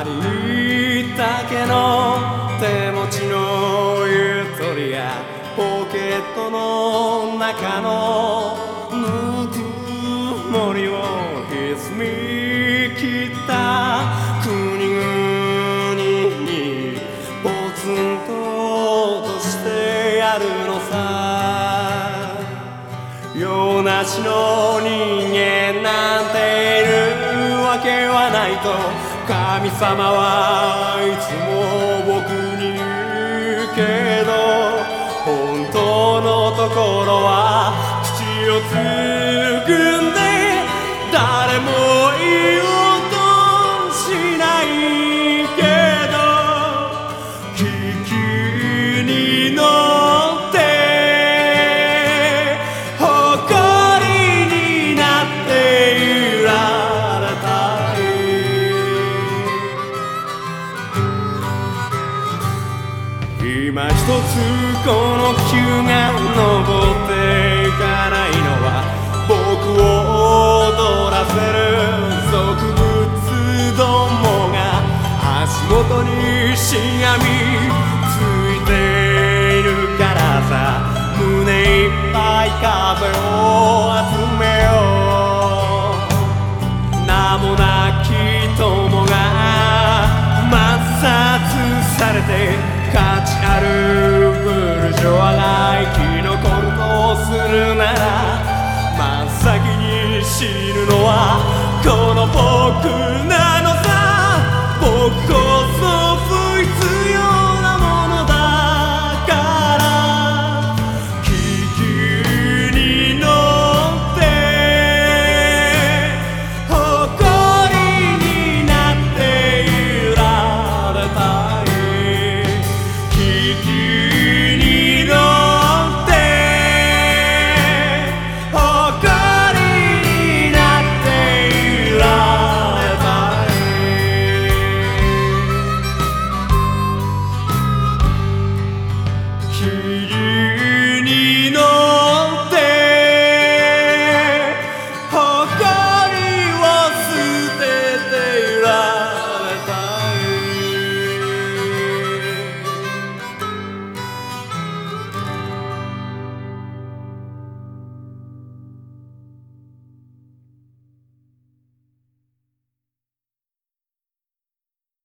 ありったけの手持ちのゆとりやポケットの中のぬくもりを歪み切った国々にポツンと落としてやるのさ。用なしの人間なんてけはないと神様はいつも僕に言うけど本当のところは口をつぐ今一つこの急が登っていかないのは僕を踊らせる植物どもが足元にしがみついているからさ。胸いっぱい風を集めよう。名もなき友が抹殺されて死ぬのはこの僕